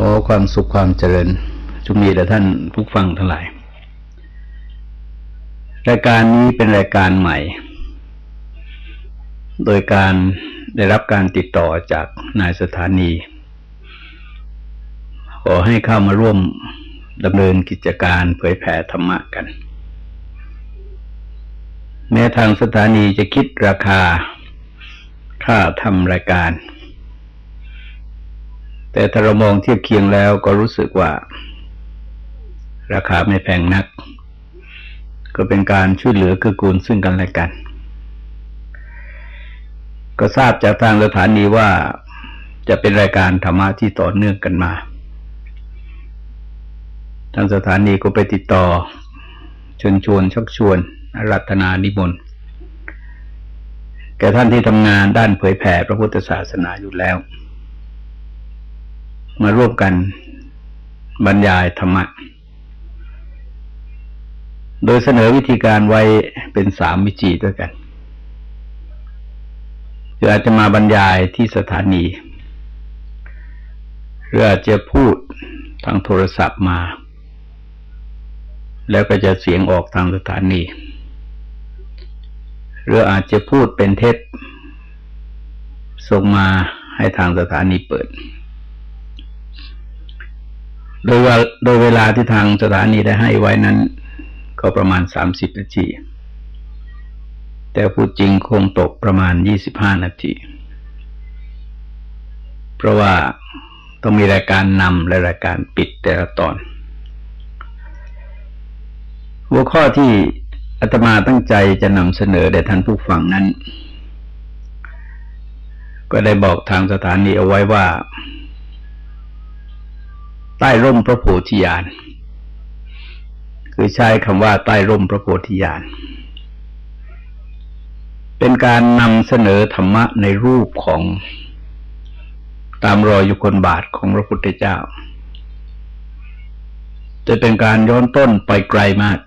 ขอความสุขความเจริญจงมีแด่ท่านผู้ฟังทั้งหลาย รายการนี้เป็นรายการใหม่ โดยการได้รับการติดต่อจากนายสถานี ขอให้เข้ามาร่วมดำเนินกิจการเผยแผ่ธรรมะกัน แม้ทางสถานีจะคิดราคาค่าทำรายการ แต่ถ้าเรามองเทียบเคียงแล้วก็รู้สึกว่า ราคาไม่แพงนัก ก็เป็นการช่วยเหลือคือกูลซึ่งกันและกัน ก็ทราบจากทางสถานีว่าจะเป็นรายการธรรมะที่ต่อเนื่องกันมา ทางสถานีก็ไปติดต่อชวนชวนชักชวนรัตนานิมนต์แก่ท่านที่ทำงานด้านเผยแผ่พระพุทธศาสนาอยู่แล้ว มาร่วมกันบรรยายธรรมะ โดยเสนอวิธีการไว้เป็นสามวิจีด้วยกันคืออาจจะมาบรรยายที่สถานี หรืออาจจะพูดทางโทรศัพท์มา แล้วก็จะเสียงออกทางสถานี หรืออาจจะพูดเป็นเทศส่งมาให้ทางสถานีเปิด โดยว่าโดยเวลาที่ทางสถานีได้ให้ไว้นั้น ก็ประมาณสามสิบนาที แต่พูดจริงคงตกประมาณยี่สิบห้านาที เพราะว่าต้องมีรายการนำและรายการปิดแต่ละตอน หัวข้อที่อาตมาตั้งใจจะนำเสนอแด่ท่านผู้ฟังนั้น ก็ได้บอกทางสถานีเอาไว้ว่า ใต้ร่มพระโพธิญาณคือใช้คำว่าใต้ร่มพระโพธิญาณเป็นการนำเสนอธรรมะในรูปของตามรอยยุคนบาทของพระพุทธเจ้า จะเป็นการย้อนต้นไปไกลมาก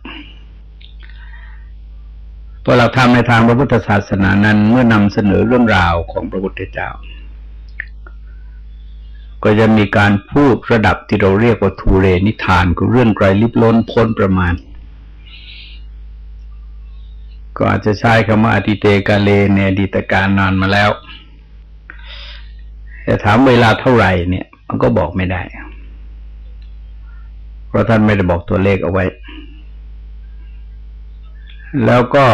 พอเราทำในทางพระพุทธศาสนานั้น เมื่อนำเสนอเรื่องราวของพระพุทธเจ้า ก็จะมีการพูดระดับที่เราเรียกว่าทูเรนิทานก็เรื่องไกลลิบล้นพ้นประมาณ ก็อาจจะใช้คำว่าอติเตกาเลในอดีตการนานมาแล้วแต่ถามเวลาเท่าไหร่เนี่ย มันก็บอกไม่ได้ เพราะท่านไม่ได้บอกตัวเลขเอาไว้ แล้วก็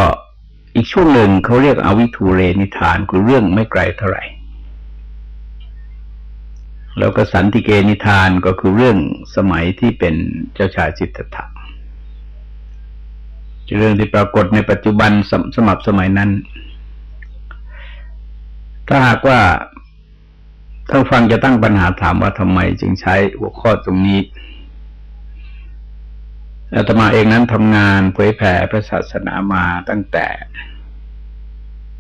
อีกช่วงหนึ่งเขาเรียกอวิทูเรนิทานคือเรื่องไม่ไกลเท่าไหร่ แล้วก็สันติเกนิทานก็คือเรื่องสมัยที่เป็นเจ้าชายสิทธัตถะเรื่องที่ปรากฏในปัจจุบันสสมับสมัยนั้น ถ้าหากว่าท่านฟังจะตั้งปัญหาถามว่าทำไมจึงใช้หัวข้อตรงนี้อาตมาเองนั้นทำงานเผยแผ่พระศาสนามาตั้งแต่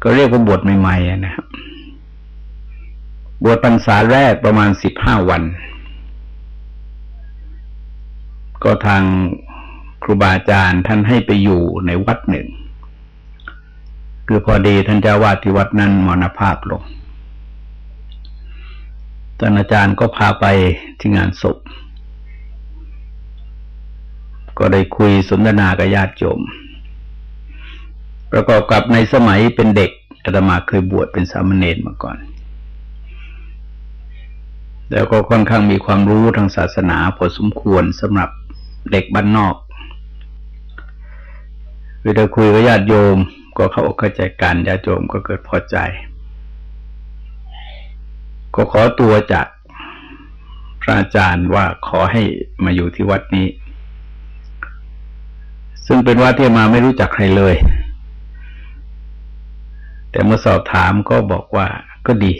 ก็เรียกว่าบทใหม่ๆนะครับ บวชพรรษาแรกประมาณสิบห้าวัน ก็ทางครูบาอาจารย์ท่านให้ไปอยู่ในวัดหนึ่ง คือพอดีท่านเจ้าวาดที่วัดนั้นมรณภาพลงท่านอาจารย์ก็พาไปที่งานศพ ก็ได้คุยสนทนากับญาติโยม ประกอบกับในสมัยเป็นเด็กอาตมาเคยบวชเป็นสามเณรมาก่อน แล้วก็ค่อนข้างมีความรู้ทางศาสนาพอสมควรสำหรับเด็กบ้านนอกเวลาคุยกับญาติโยม ก็เขาเข้าใจกันญาติโยมก็เกิดพอใจ ก็ขอตัวจากพระอาจารย์ว่าขอให้มาอยู่ที่วัดนี้ ซึ่งเป็นวัดที่มาไม่รู้จักใครเลย แต่เมื่อสอบถามก็บอกว่าก็ดี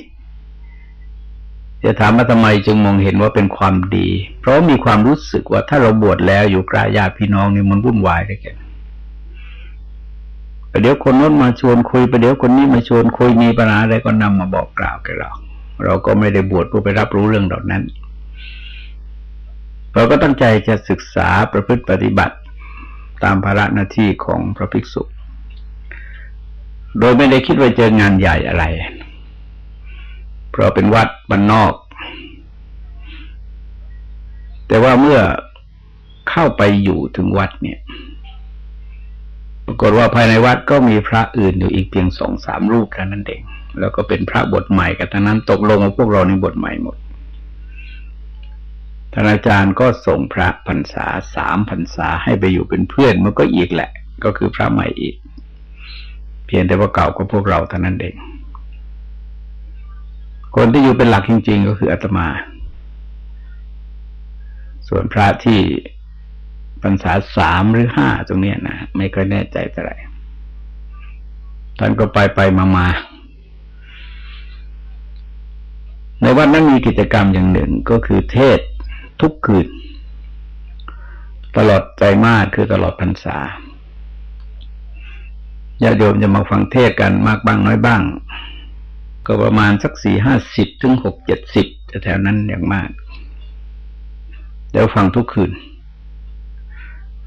จะถามว่าทำไมจึงมองเห็นว่าเป็นความดี เพราะมีความรู้สึกว่าถ้าเราบวชแล้วอยู่กลายญาติพี่น้องนี่มันวุ่นวายเลยแกประเดี๋ยวคนนู้นมาชวนคุยประเดี๋ยวคนนี้มาชวนคุยมีปัญหาอะไรก็นำมาบอกกล่าวแกเราเราก็ไม่ได้บวชเพื่อไปรับรู้เรื่องเหล่านั้น เราก็ตั้งใจจะศึกษาประพฤติปฏิบัติตามภาระหน้าที่ของพระภิกษุ โดยไม่ได้คิดว่าเจองานใหญ่อะไร ราะเป็นวัดบ้านนอก แต่ว่าเมื่อเข้าไปอยู่ถึงวัดเนี่ย ปรากฏว่าภายในวัดก็มีพระอื่นอยู่อีกเพียงสองสามรูปเท่านั้นเองแล้วก็เป็นพระบทใหม่กันทั้งนั้นตกลงว่าพวกเราในบทใหม่หมดท่านอาจารย์ก็ส่งพระพรรษาสามพรรษาให้ไปอยู่เป็นเพื่อนมันก็อีกแหละ ก็คือพระใหม่อีก เพียงแต่ว่าเก่าก็พวกเราเท่านั้นเอง คนที่อยู่เป็นหลักจริง ๆ ก็คืออาตมา ส่วนพระที่พรรษาสามหรือห้าตรงนี้นะไม่ค่อยแน่ใจเท่าไหร่ท่านก็ไปไปมามาในวัดนั้นมีกิจกรรมอย่างหนึ่งก็คือเทศทุกคืน ตลอดใจมากคือตลอดพรรษาญาติโยมจะมาฟังเทศกันมากบ้างน้อยบ้าง ก็ประมาณสักสี่ห้าสิบถึงหกเจ็ดสิบแถวนั้นอย่างมากเดี๋ยวฟังทุกคืน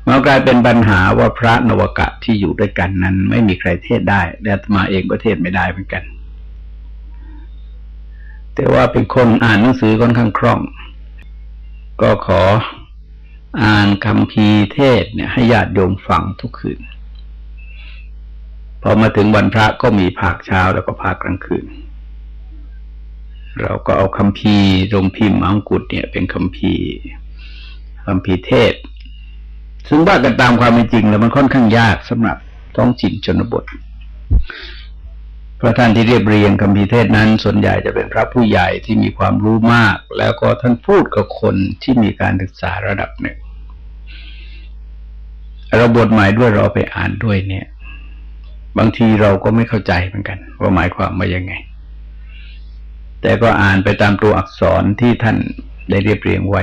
มันกลายเป็นปัญหาว่าพระนวกะที่อยู่ด้วยกันนั้น ไม่มีใครเทศได้และมาเองก็เทศไม่ได้เหมือนกัน แต่ว่าเป็นคนอ่านหนังสือค่อนข้างคล่อง ก็ขออ่านคำพีเทศเนี่ยให้ญาติโยมฟังทุกคืน พอมาถึงวันพระก็มีภาคเช้าแล้วก็ภาคกลางคืน เราก็เอาคำพีโรงพิมพ์อังกุฎเนี่ย เป็นคำพีคำพีเทศ ซึ่งว่ากันตามความเป็นจริง แล้วมันค่อนข้างยากสำหรับท้องถิ่นชนบท พระท่านที่เรียบเรียงคำพีเทศนั้น ส่วนใหญ่จะเป็นพระผู้ใหญ่ที่มีความรู้มาก แล้วก็ท่านพูดกับคนที่มีการศึกษาระดับหนึ่งเราบทหมายด้วยเราไปอ่านด้วยเนี่ย บางทีเราก็ไม่เข้าใจเหมือนกัน ว่าหมายความว่ายังไง แต่ก็อ่านไปตามตัวอักษรที่ท่านได้เรียบเรียงไว้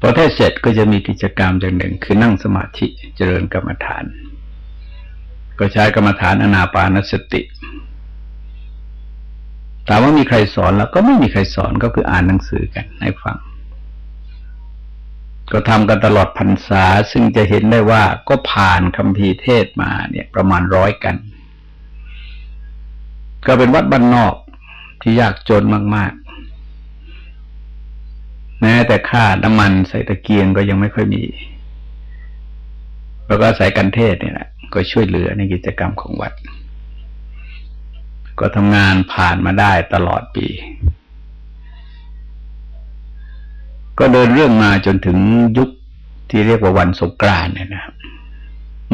พอเทศเสร็จก็จะมีกิจกรรมอย่างหนึ่ง คือนั่งสมาธิเจริญกรรมฐาน ก็ใช้กรรมฐานอนาปานสติถามว่ามีใครสอนแล้วก็ไม่มีใครสอนก็คืออ่านหนังสือกันให้ฟัง ก็ทำกันตลอดพรรษาซึ่งจะเห็นได้ว่าก็ผ่านคำพีเทศมาเนี่ยประมาณร้อยกัน ก็เป็นวัดบ้านนอกที่ยากจนมาก ๆ แม้แต่ค่าน้ำมันใส่ตะเกียงก็ยังไม่ค่อยมี แล้วก็ใส่กันเทศเนี่ยแหละก็ช่วยเหลือในกิจกรรมของวัด ก็ทำงานผ่านมาได้ตลอดปี ก็เดินเรื่องมาจนถึงยุคที่เรียกว่าวันสงกรานเนี่ยนะครับ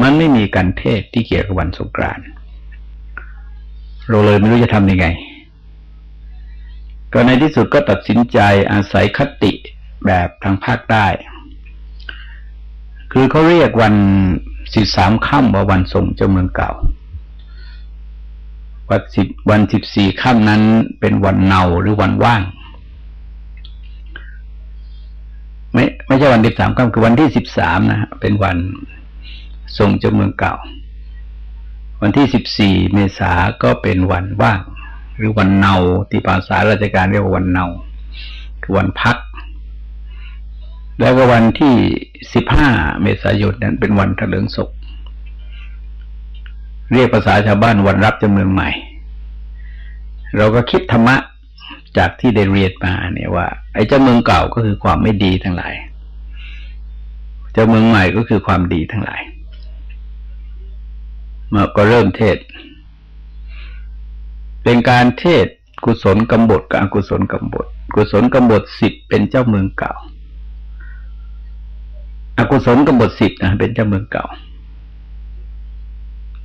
มันไม่มีการเทศที่เกี่ยวกับวันสงกราน เราเลยไม่รู้จะทำยังไง ก็ในที่สุดก็ตัดสินใจอาศัยคติแบบทางภาคใต้ คือเขาเรียกวันสิบสามค่ำว่าวันทรงเจ้าเมืองเก่า วันสิบวันสิบสี่ค่ำนั้นเป็นวันเนาหรือวันว่าง ไม่ไม่ใช่วันสิบสามค่ำคือวันที่สิบสามนะฮะเป็นวันทรงเจ้าเมืองเก่า วันที่สิบสี่เมษาก็เป็นวันว่าง หรือวันเนาที่ภาษาราชการเรียกว่าวันเนาคือวันพัก แล้วก็วันที่สิบห้าเมษายนนั้นเป็นวันเถลิงศพเรียกภาษาชาวบ้านวันรับจำเมืองใหม่ เราก็คิดธรรมะจากที่ได้เรียนมาเนี่ยว่า ไอ้เจ้าเมืองเก่าก็คือความไม่ดีทั้งหลาย เจ้าเมืองใหม่ก็คือความดีทั้งหลาย มาก็เริ่มเทศ เป็นการเทศกุศลกำบทกับอกุศลกำบทกุศลกำบทสิบเป็นเจ้าเมืองเก่า อกุศลกบฏสิบนะเป็นเจ้าเมืองเก่า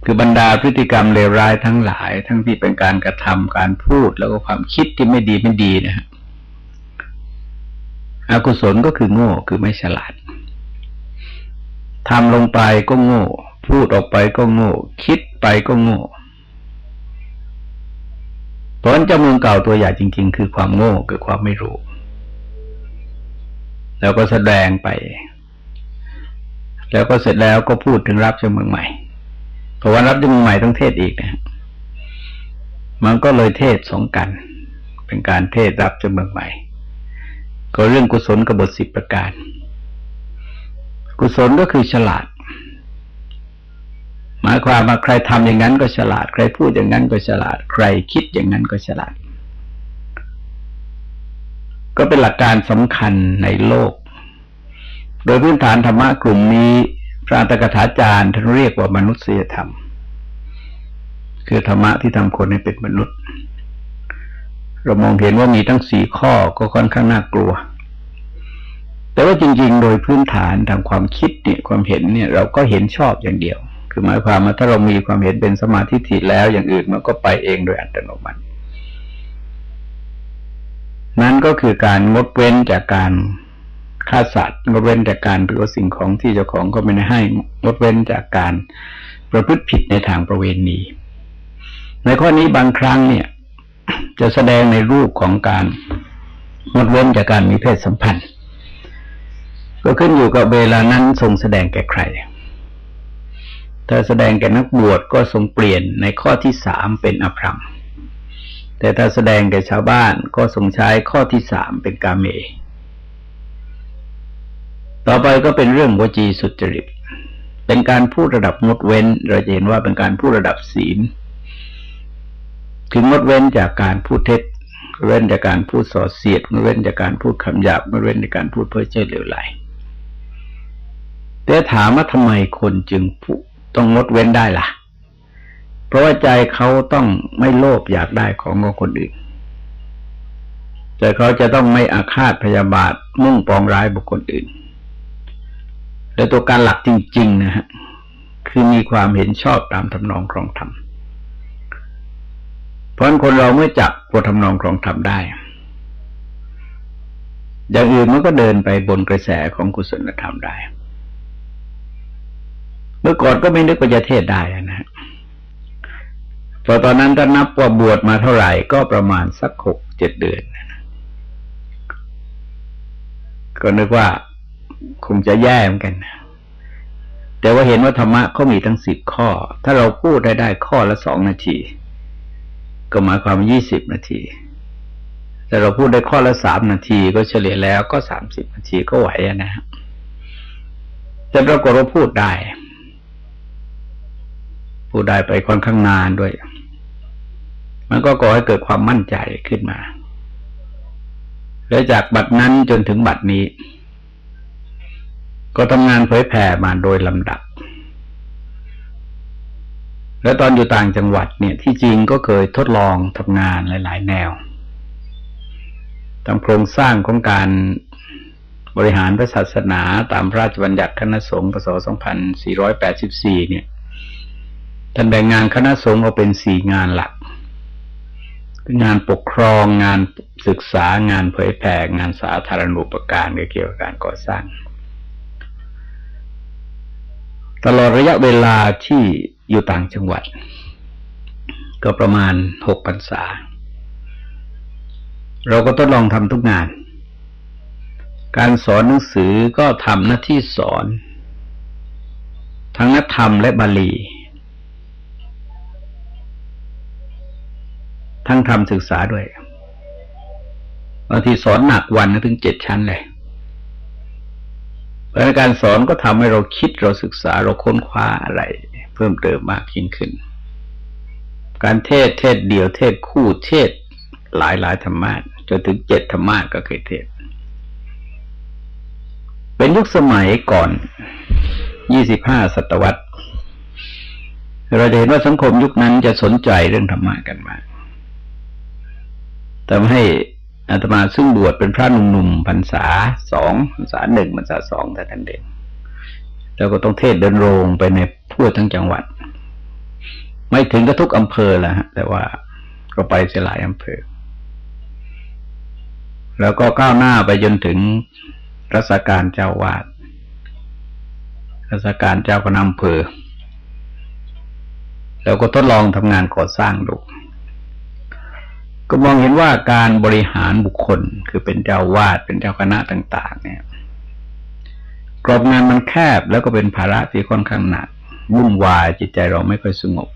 คือบรรดาพฤติกรรมเลวร้ายทั้งหลาย ทั้งที่เป็นการกระทำการพูดแล้วก็ความคิดที่ไม่ดีไม่ดีนะฮะอกุศลก็คือโง่คือไม่ฉลาดทำลงไปก็โง่ พูดออกไปก็โง่ คิดไปก็โง่เพราะเจ้าเมืองเก่าตัวใหญ่จริง ๆ คือความโง่คือความไม่รู้ แล้วก็แสดงไป แล้วก็เสร็จแล้วก็พูดถึงรับเจ้าเมืองใหม่เพราะว่ารับเจ้าเมืองใหม่ต้องเทศอีกนะมันก็เลยเทศสองกัน เป็นการเทศรับเจ้าเมืองใหม่ ก็เรื่องกุศลกบฏสิบประการ กุศลก็คือฉลาด มายความว่าใครทำอย่างนั้นก็ฉลาด ใครพูดอย่างนั้นก็ฉลาด ใครคิดอย่างนั้นก็ฉลาด ก็เป็นหลักการสำคัญในโลก โดยพื้นฐานธรรมะกลุ่มนี้พระตกถาจารย์ท่านเรียกว่ามนุษยธรรม คือธรรมะที่ทำคนให้เป็นมนุษย์ เรามองเห็นว่ามีทั้งสี่ข้อก็ค่อนข้างน่ากลัว แต่ว่าจริง ๆ โดยพื้นฐานทางความคิดเนี่ยความเห็นเนี่ย เราก็เห็นชอบอย่างเดียว คือหมายความว่าถ้าเรามีความเห็นเป็นสมาธิถิแล้วอย่างอื่นมันก็ไปเองโดยอัตโนมัติ นั้นก็คือการงดเว้นจากการฆ่าสัตว์งดเว้นจากการถือสิ่งของที่เจ้าของก็ไม่ได้ให้งดเว้นจากการประพฤติผิดในทางประเวณีในข้อนี้บางครั้งเนี่ย จะแสดงในรูปของการงดเว้นจากการมีเพศสัมพันธ์ ก็ขึ้นอยู่กับเวลานั้นทรงแสดงแก่ใคร ถ้าแสดงแก่นักบวชก็ทรงเปลี่ยนในข้อที่สามเป็นอภรรม แต่ถ้าแสดงแก่ชาวบ้านก็ทรงใช้ข้อที่สามเป็นกาเม ต่อไปก็เป็นเรื่องวจีสุจริต เป็นการพูดระดับงดเว้น เราจะเห็นว่าเป็นการพูดระดับศีลถึงงดเว้นจากการพูดเท็จเว้นจากการพูดส่อเสียดเว้นจากการพูดคำหยาบเว้นจากการพูดเพ้อเจ้อเหลวไหลแต่ถามว่าทำไมคนจึง ต้องงดเว้นได้ล่ะ เพราะว่าใจเขาต้องไม่โลภอยากได้ของของคนอื่นแต่เขาจะต้องไม่อาฆาตพยาบาทมุ่งปองร้ายบุคคลอื่น และตัวการหลักจริง ๆ นะฮะคือมีความเห็นชอบตามทำนองครองธรรมเพราะคนเราเมื่อจับตัวทำนองครองธรรมได้อย่างอื่นมันก็เดินไปบนกระแสของกุศลธรรมได้ มื่อก่อนก็ไม่นึกว่าจะเทศได้นะพอตอนนั้นถ้านับว่าบวชมาเท่าไหร่ก็ประมาณสักหกเจ็ดเดือนก็นึกว่าคงจะแย่เหมือนกัน แต่ว่าเห็นว่าธรรมะเขามีทั้งสิบข้อ ถ้าเราพูดได้ได้ข้อละสองนาที ก็หมายความยี่สิบนาที แต่เราพูดได้ข้อละสามนาที ก็เฉลี่ยแล้วก็สามสิบนาทีก็ไหวนะฮะแต่เราก็เราพูดได้ พูดได้ไปค่อนข้างนานด้วย มันก็ก่อให้เกิดความมั่นใจขึ้นมา และจากบัดนั้นจนถึงบัดนี้ ก็ทำงานเผยแผ่มาโดยลำดับ และตอนอยู่ต่างจังหวัดเนี่ยที่จริงก็เคยทดลองทำงานหลาย ๆ แนวตามโครงสร้างของการบริหารพระศาสนาตามพระราชบัญญัติคณะสงฆ์พศ 2484 เนี่ย ท่านแบ่งงานคณะสงฆ์ออกเป็นสี่งานหลักงานปกครองงานศึกษางานเผยแผ่งานสาธารณูปการเกี่ยวกับการก่อสร้าง ตลอดระยะเวลาที่อยู่ต่างจังหวัด ก็ประมาณหกพรรษา เราก็ทดลองทำทุกงาน การสอนหนังสือก็ทำหน้าที่สอน ทั้งนักธรรมและบาลี ทั้งทำศึกษาด้วยบางทีสอนหนักวันถึงเจ็ดชั้นเลยเพราะการสอนก็ทำให้เราคิดเราศึกษาเราค้นคว้าอะไร เพิ่มเติมมากยิ่งขึ้น การเทศเทศเดียวเทศคู่เทศหลายหลายธรรมะจนถึงเจ็ดธรรมะก็เคยเทศ เป็นยุคสมัยก่อนยี่สิบห้าศตวรรษเราจะเห็นว่าสังคมยุคนั้นจะสนใจเรื่องธรรมะกันมาก ทำให้อาตมาซึ่งบวชเป็นพระหนุ่มๆพรรษาสองพรรษาหนึ่งพรรษาสองแต่ทันเด่นแล้วก็ต้องเทศเดินโรงไปในทั่วทั้งจังหวัด ไม่ถึงกระทุกอำเภอแล้วฮะแต่ว่าก็ไปเสียหลายอำเภอ แล้วก็ก้าวหน้าไปจนถึงรัศการเจ้าวาดรัศการเจ้าคณะอำเภอ แล้วก็ทดลองทำงานก่อสร้างดู ก็มองเห็นว่าการบริหารบุคคลคือเป็นเจ้าวาดเป็นเจ้าคณะต่าง ๆ เนี่ย กรอบงานมันแคบแล้วก็เป็นภาระที่ค่อนข้างหนักวุ่นวายจิตใจเราไม่ค่อยสงบ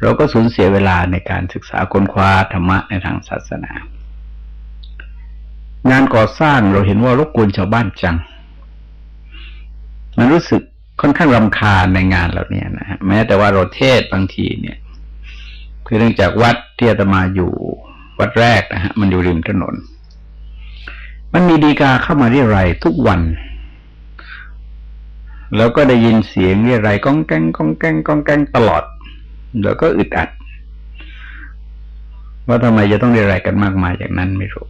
เราก็สูญเสียเวลาในการศึกษาค้นคว้าธรรมะในทางศาสนา งานก่อสร้างเราเห็นว่ารบกวนชาวบ้านจัง มันรู้สึกค่อนข้างรำคาญในงานเหล่านี้นะฮะแม้แต่ว่าเราเทศบางทีเนี่ย คือเนื่องจากวัดที่อาตมาอยู่วัดแรกนะฮะมันอยู่ริมถนน มันมีดีกาเข้ามาเรียรายทุกวัน แล้วก็ได้ยินเสียงเรียรายก้องแกงก้องแกงก้องแกงตลอด แล้วก็อึดอัด ว่าทำไมจะต้องเรียรายกันมากมายอย่างนั้นไม่รู้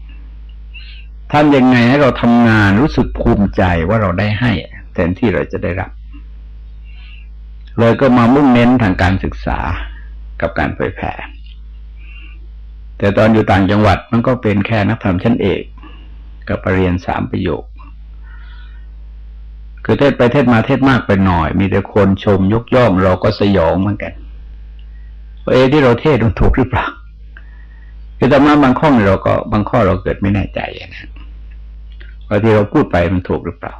ทำยังไงให้เราทำงานรู้สึกภูมิใจว่าเราได้ให้แทนที่เราจะได้รับ เลยก็มามุ่งเน้นทางการศึกษา กับการเผยแผ่ แต่ตอนอยู่ต่างจังหวัดมันก็เป็นแค่นักธรรมชั้นเอก กับปรริญญาสามประโยค คือเทศไปเทศมาเทศมากไปหน่อย มีแต่คนชมยกย่องเราก็สยองเหมือนกันว่าเอที่เราเทศมันถูกหรือเปล่าคือธรรมะบางข้อเราก็บางข้อเราเกิดไม่แน่ใจนะว่าที่เราพูดไปมันถูกหรือเปล่า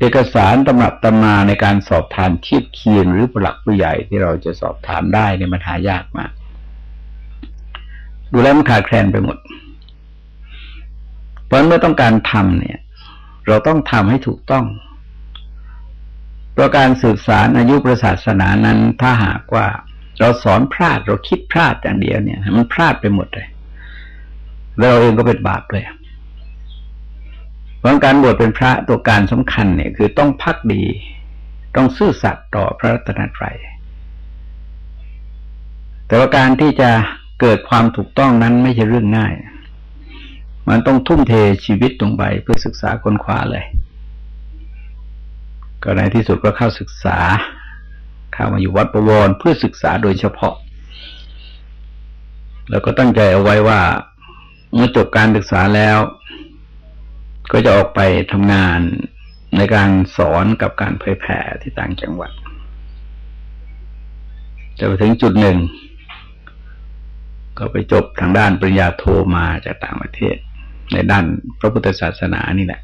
เอกสารตำรับตำนาในการสอบทานเทียบเคียงหรือผู้หลักผู้ใหญ่ที่เราจะสอบถามได้เนี่ยมันหายากมาก ดูแลมันขาดแคลนไปหมด เพราะเมื่อต้องการทำเนี่ย เราต้องทำให้ถูกต้องเพราะการสื่อสารอายุประศาสนานั้นถ้าหากว่า เราสอนพลาดเราคิดพลาดอย่างเดียวเนี่ย มันพลาดไปหมดเลยเราเองก็เป็นบาปเลย เพราะการบวชเป็นพระตัวการสำคัญเนี่ยคือต้องพักดี ต้องซื่อสัตย์ต่อพระรัตนตรัยแต่ว่าการที่จะเกิดความถูกต้องนั้นไม่ใช่เรื่องง่าย มันต้องทุ่มเทชีวิตลงไปเพื่อศึกษาค้นคว้าเลย ก็ในที่สุดก็เข้าศึกษา เข้ามาอยู่วัดประวรเพื่อศึกษาโดยเฉพาะ แล้วก็ตั้งใจเอาไว้ว่าเมื่อจบการศึกษาแล้ว ก็จะออกไปทำงานในการสอนกับการเผยแผ่ที่ต่างจังหวัดจะไปถึงจุดหนึ่ง ก็ไปจบทางด้านปริญญาโทมาจากต่างประเทศ ในด้านพระพุทธศาสนานี่แหละ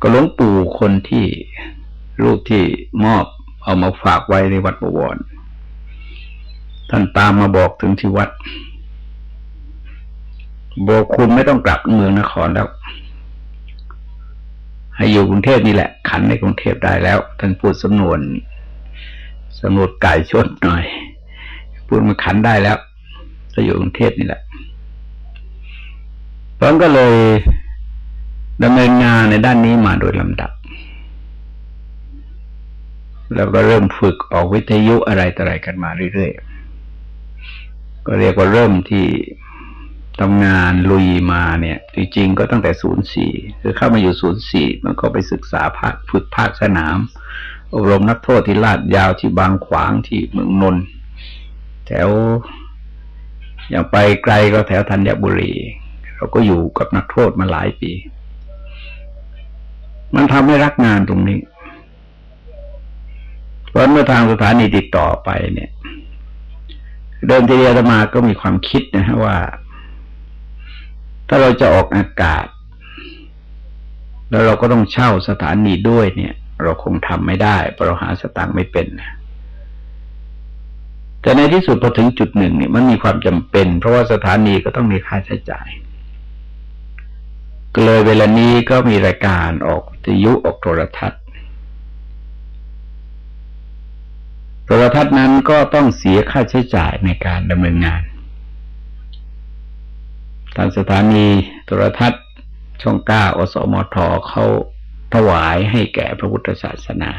ก็หลวงปู่คนที่รูปที่มอบเอามาฝากไว้ในวัดประวร ท่านตามมาบอกถึงที่วัด บอกคุณไม่ต้องกลับเมืองนครแล้ว ให้อยู่กรุงเทพนี่แหละ ขันในกรุงเทพได้แล้วท่านพูดสำนวนสำนวนไก่ชดหน่อย พูดมาขันได้แล้วจะอยู่กรุงเทพนี่แหละเพราะก็เลยดำเนินงานในด้านนี้มาโดยลำดับ แล้วก็เริ่มฝึกออกวิทยุอะไรต่ออะไรกันมาเรื่อยๆ ก็เรียกว่าเริ่มที่ ทำงานลุยมาเนี่ยจริงๆก็ตั้งแต่ศูนย์สี่คือเข้ามาอยู่ศูนย์สี่มันก็ไปศึกษาภาคฝึกภาคสนาม อบรมนักโทษที่ลาดยาวที่บางขวางที่เมืองนนท์แถว อย่างไปไกลก็แถวธัญบุรี เราก็อยู่กับนักโทษมาหลายปี มันทำให้รักงานตรงนี้เพราะเมื่อทางสถานีติดต่อไปเนี่ย เดินทีเดียวมาก็มีความคิดนะฮะว่า ถ้าเราจะออกอากาศ แล้วเราก็ต้องเช่าสถานีด้วยเนี่ย เราคงทำไม่ได้เพราะเราหาสตางค์ไม่เป็นแต่ในที่สุดพอถึงจุดหนึ่งเนี่ยมันมีความจำเป็น เพราะว่าสถานีก็ต้องมีค่าใช้จ่ายก็เลยเวลานี้ก็มีรายการออกวิทยุออกโทรทัศน์โทรทัศน์นั้นก็ต้องเสียค่าใช้จ่ายในการดำเนินงาน ทางสถานีโทรทัศน์ ช่องเก้าอสมทเขาถวายให้แก่พระพุทธศาสนา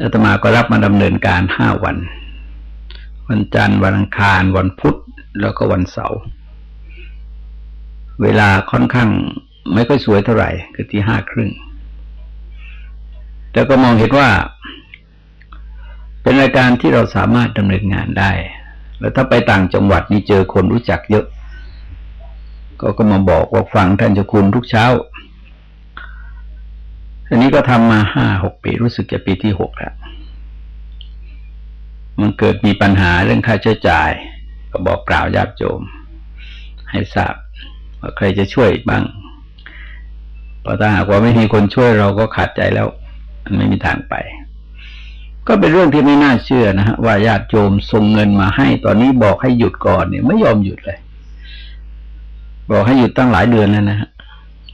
อาตมาก็รับมาดำเนินการห้าวัน วันจันทร์วันอังคาร วันพุธแล้วก็วันเสาร์เวลาค่อนข้างไม่ค่อยสวยเท่าไหร่คือที่ห้าครึ่งแต่ก็มองเห็นว่า เป็นรายการที่เราสามารถดำเนินงานได้ แล้วถ้าไปต่างจังหวัดนี่เจอคนรู้จักเยอะ ก็ก็มาบอกว่าฟังท่านเจ้าคุณทุกเช้าอันนี้ก็ทำมาห้าหกปีรู้สึกจะปีที่หกแล้วมันเกิดมีปัญหาเรื่องค่าใช้จ่าย ก็บอกกล่าวญาติโยมให้ทราบว่าใครจะช่วยบ้างเพอถ้าหากว่าไม่มีคนช่วยเราก็ขาดใจแล้ว มันไม่มีทางไป ก็เป็นเรื่องที่ไม่น่าเชื่อนะฮะว่าญาติโยมส่งเงินมาให้ ตอนนี้บอกให้หยุดก่อนเนี่ยไม่ยอมหยุดเลย บอกให้หยุดตั้งหลายเดือนแล้วนะฮะ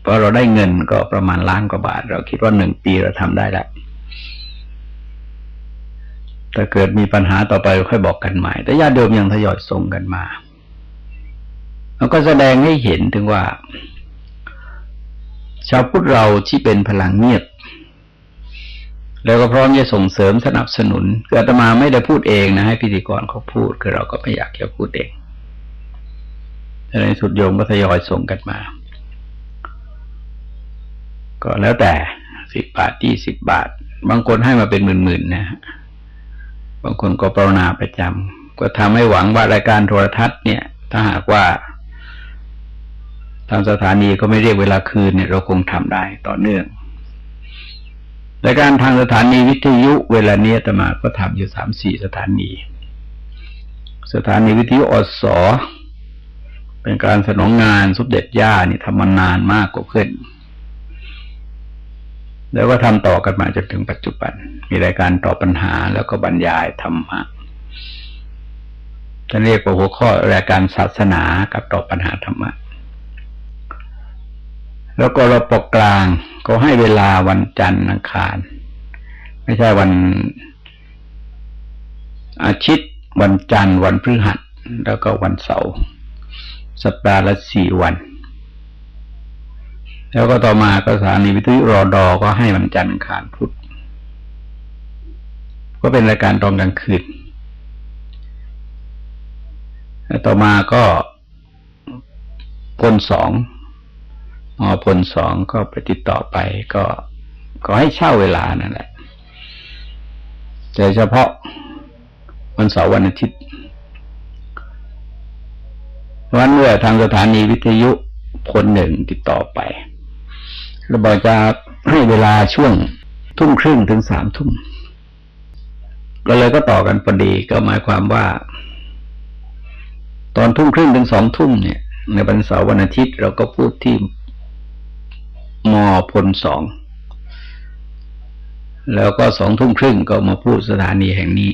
พอเราได้เงินก็ประมาณล้านกว่าบาท เราคิดว่าหนึ่งปีเราทำได้แล้วแต่เกิดมีปัญหาต่อไปค่อยบอกกันใหม่ แต่ญาติโยมยังทยอยส่งกันมามันก็แสดงให้เห็นถึงว่า ชาวพุทธเราที่เป็นพลังเงียบ แล้วก็พร้อมจะส่งเสริมสนับสนุนคืออาตมาไม่ได้พูดเองนะให้พิธีกรเขาพูด คือเราก็ไม่อยากจะพูดเองในสุดโยมก็ทยอยส่งกันมา ก็แล้วแต่สิบบาทยี่สิบบาท บางคนให้มาเป็นหมื่นๆนะบางคนก็ปรนนาประจำก็ทำให้หวังว่ารายการโทรทัศน์เนี่ย ถ้าหากว่าทางสถานีก็ไม่เรียกเวลาคืนเนี่ยเราคงทำได้ต่อเนื่อง รายการทางสถานีวิทยุเวลาเนี้ยตมาก็ทำอยู่สามสี่สถานี สถานีวิทยุอสอเป็นการสนองงานสุดเด็จย่านี่ทำมานานมากกว่าเพื่อนแล้วก็ทำต่อกันมาจนถึงปัจจุบัน มีรายการตอบปัญหาแล้วก็บรรยายธรรมะจะเรียกว่าหัวข้อรายการศาสนากับตอบปัญหาธรรมะ แล้วก็เราปกกลาง ก็ให้เวลาวันจันทร์อังคาร ไม่ใช่วันอาทิตย์ วันจันทร์ วันพฤหัส แล้วก็วันเสาร์สัปดาห์ละสี่วัน แล้วก็ต่อมาก็สถานีวิทยุรอดอก็ให้วันจันทร์ขานพุธก็เป็นรายการตอนกลางคืนต่อมาก็พลสอง อพลสองก็ไปติดต่อไป ก็ก็ให้เช่าเวลานั่นแหละแต่เฉพาะวันเสาร์วันอาทิตย์วันเมื่อทางสถานีวิทยุคนหนึ่งติดต่อไปเราบอกจะให้เวลาช่วงทุ่มครึ่งถึงสามทุ่มก็เลยก็ต่อกันพอดีก็หมายความว่า ตอนทุ่มครึ่งถึงสองทุ่มเนี่ย ในวันเสาร์วันอาทิตย์เราก็พูดที่ มอพลสอง แล้วก็สองทุ่มครึ่งก็มาพูดสถานีแห่งนี้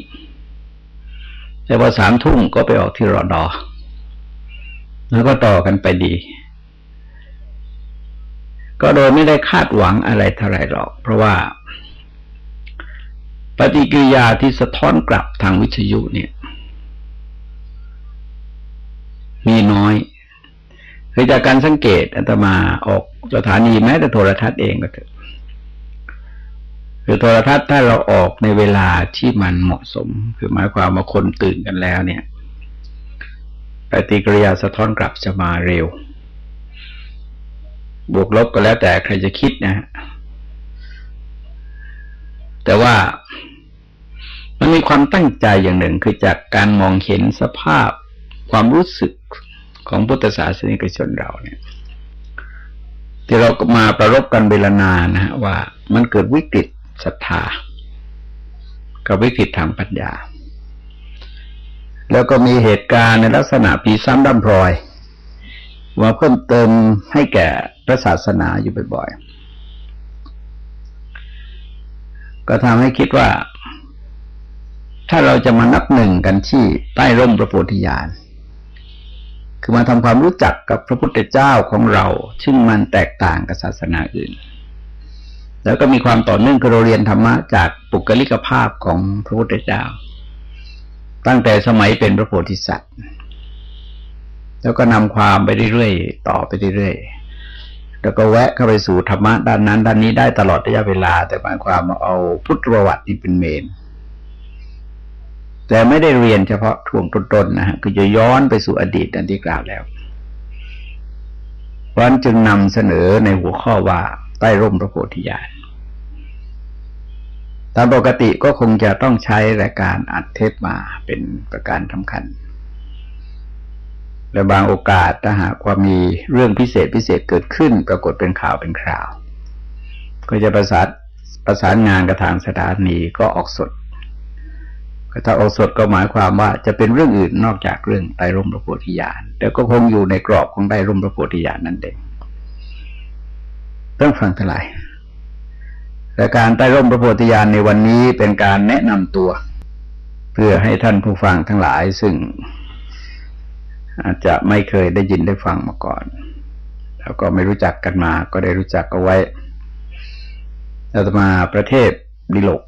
แต่ว่าสามทุ่มก็ไปออกที่รอดอ แล้วก็ต่อกันไปดี ก็โดยไม่ได้คาดหวังอะไรเท่าไรหรอก เพราะว่า ปฏิกิริยาที่สะท้อนกลับทางวิทยุเนี่ย มีน้อย คือจากการสังเกตอัตมาออกสถานีแม้แต่โทรทัศน์เองก็เถอะคือโทรทัศน์ถ้าเราออกในเวลาที่มันเหมาะสม คือหมายความว่าคนตื่นกันแล้วเนี่ยปฏิกิริยาสะท้อนกลับจะมาเร็ว บวกลบก็แล้วแต่ใครจะคิดนะฮะแต่ว่ามันมีความตั้งใจอย่างหนึ่งคือจากการมองเห็นสภาพ ความรู้สึก ของพุทธศาสนิกชนเราเนี่ย ที่เราก็มาประรบกันเวลานานนะฮะว่ามันเกิดวิกฤตศรัทธา กับวิกฤตทางปัญญา แล้วก็มีเหตุการณ์ในลักษณะปีซ้ำดำพรอยว่าเพิ่มเติมให้แก่พระศาสนาอยู่บ่อยๆ ก็ทำให้คิดว่า ถ้าเราจะมานับหนึ่งกันที่ใต้ร่มพระโพธิญาณ คือมาทำความรู้จักกับพระพุทธเจ้าของเรา ซึ่งมันแตกต่างกับศาสนาอื่น แล้วก็มีความต่อเนื่องคือเราเรียนธรรมะจากปุกลิกภาพของพระพุทธเจ้า ตั้งแต่สมัยเป็นพระโพธิสัตว์ แล้วก็นำความไปเรื่อยๆต่อไปเรื่อยๆแล้วก็แวะเข้าไปสู่ธรรมะด้านนั้น ด้านนี้ได้ตลอดระยะเวลา แต่หมายความมาเอาพุทธประวัตินี่เป็นเมน แต่ไม่ได้เรียนเฉพาะช่วงต้นๆนะฮะคือจะย้อนไปสู่อดีตดันที่กล่าวแล้ววันจึงนำเสนอในหัวข้อว่าใต้ร่มพระโพธิญาณตามปกติก็คงจะต้องใช้รายการอัดเทปมาเป็นประการสำคัญ และบางโอกาสถ้าหากว่ามีเรื่องพิเศษพิเศษเกิดขึ้น ปรากฏเป็นข่าวเป็นคราว ก็จะประสานประสานงานกับทางสถานีก็ออกสด ก็ถ้าออสดก็หมายความว่าจะเป็นเรื่องอื่นนอกจากเรื่องไตรร่มพระโพธิญาณแต่ก็คงอยู่ในกรอบของไตรร่มพระโพธิญาณนั่นเองต้องฟังทลายแต่การไตรร่มพระโพธิญาณในวันนี้เป็นการแนะนำตัว เพื่อให้ท่านผู้ฟังทั้งหลายซึ่ง อาจจะไม่เคยได้ยินได้ฟังมาก่อน แล้วก็ไม่รู้จักกันมา ก็ได้รู้จักเอาไว้อาตมาประเทศดิโลก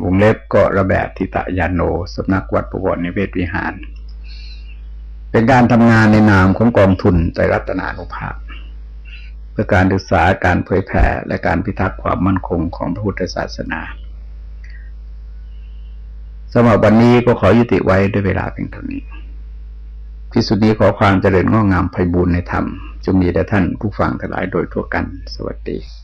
วงเล็บก็ระแบบทิตยานโนสำนักวัดประวัติในเวทวิหาร เป็นการทำงานในนามของกองทุนใจรัตนานุภาพ เพื่อการศึกษาการเผยแผ่และการพิทักษ์ความมั่นคงของพระพุทธศาสนาสำหรับวันนี้ก็ขอยุติไว้ด้วยเวลาเพียงเท่านี้พิสุนี้ขอความเจริญง้องามไพบูรณในธรรมจงมีแด่ท่านผู้ฟังทั้งหลายโดยทั่วกัน สวัสดี